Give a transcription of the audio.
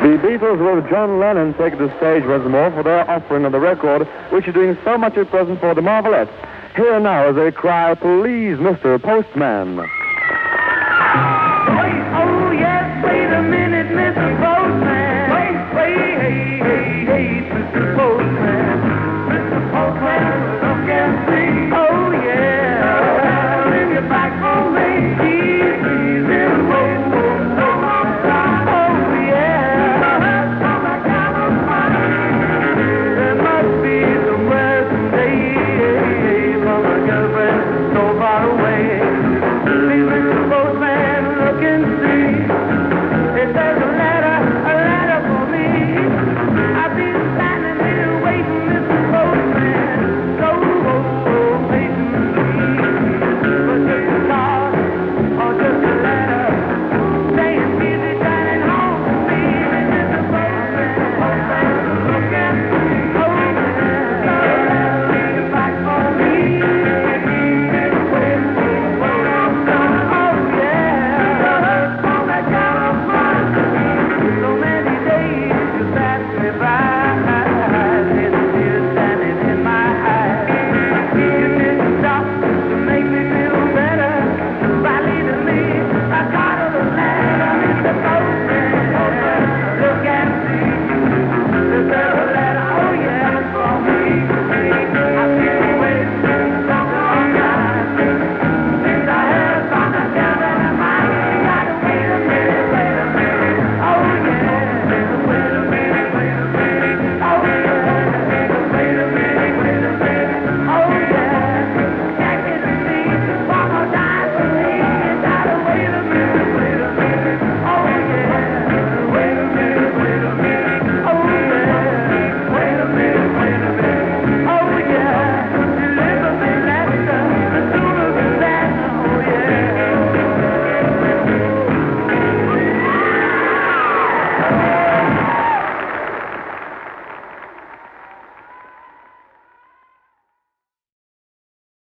The Beatles with John Lennon take the stage once more for their offering of the record, which is doing so much at present for the Marvelettes. Here now is a cry, please, Mr. Postman.